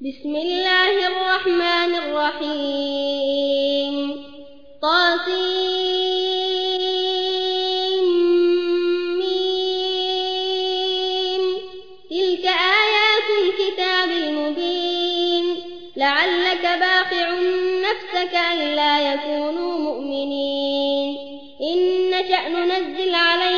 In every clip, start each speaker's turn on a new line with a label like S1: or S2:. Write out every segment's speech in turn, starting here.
S1: بسم الله الرحمن الرحيم. طاسين تلك آيات الكتاب المبين. لعلك باقع نفسك ألا يكونوا مؤمنين. إن نشأ ننزل عليهم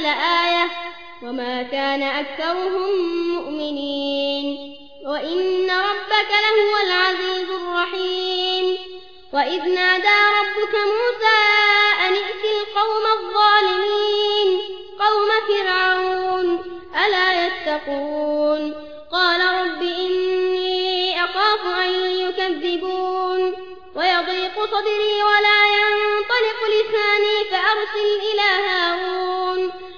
S1: لآية وما كان أكثرهم مؤمنين وإن ربك لهو العزيز الرحيم وإذ نادى ربك موسى أن ائت القوم الظالمين قوم فرعون ألا يتقون قال رب إني أخاف أن يكذبون ويضيق صدري ولا ينطلق لساني فأرسل إلى هارون